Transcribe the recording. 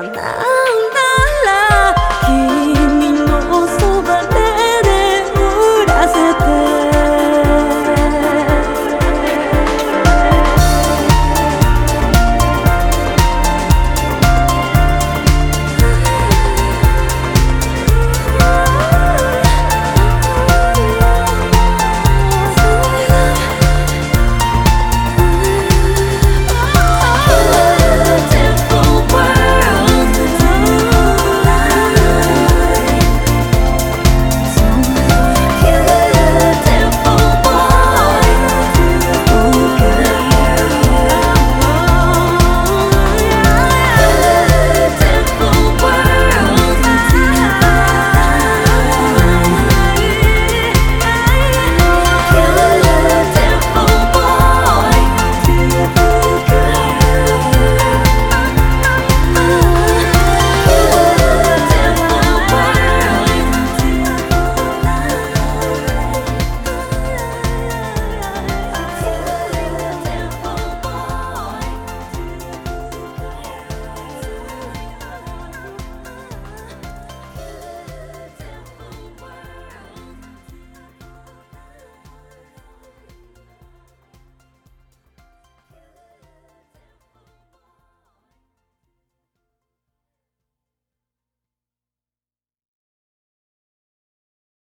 Santa.